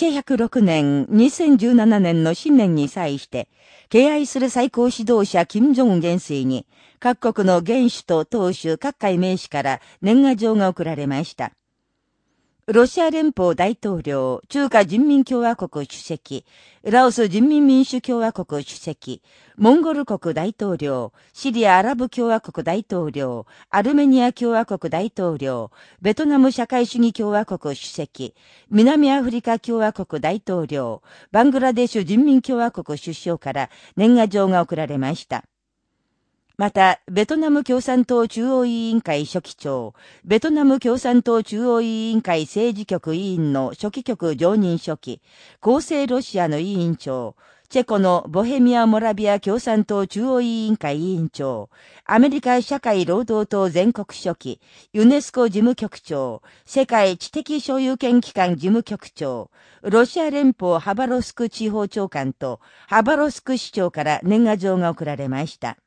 1906年、2017年の新年に際して、敬愛する最高指導者金正恩元帥に、各国の元首と党首各界名士から年賀状が送られました。ロシア連邦大統領、中華人民共和国主席、ラオス人民民主共和国主席、モンゴル国大統領、シリアアラブ共和国大統領、アルメニア共和国大統領、ベトナム社会主義共和国主席、南アフリカ共和国大統領、バングラデシュ人民共和国首相から年賀状が送られました。また、ベトナム共産党中央委員会書記長、ベトナム共産党中央委員会政治局委員の書記局常任書記、厚生ロシアの委員長、チェコのボヘミア・モラビア共産党中央委員会委員長、アメリカ社会労働党全国書記、ユネスコ事務局長、世界知的所有権機関事務局長、ロシア連邦ハバロスク地方長官とハバロスク市長から年賀状が送られました。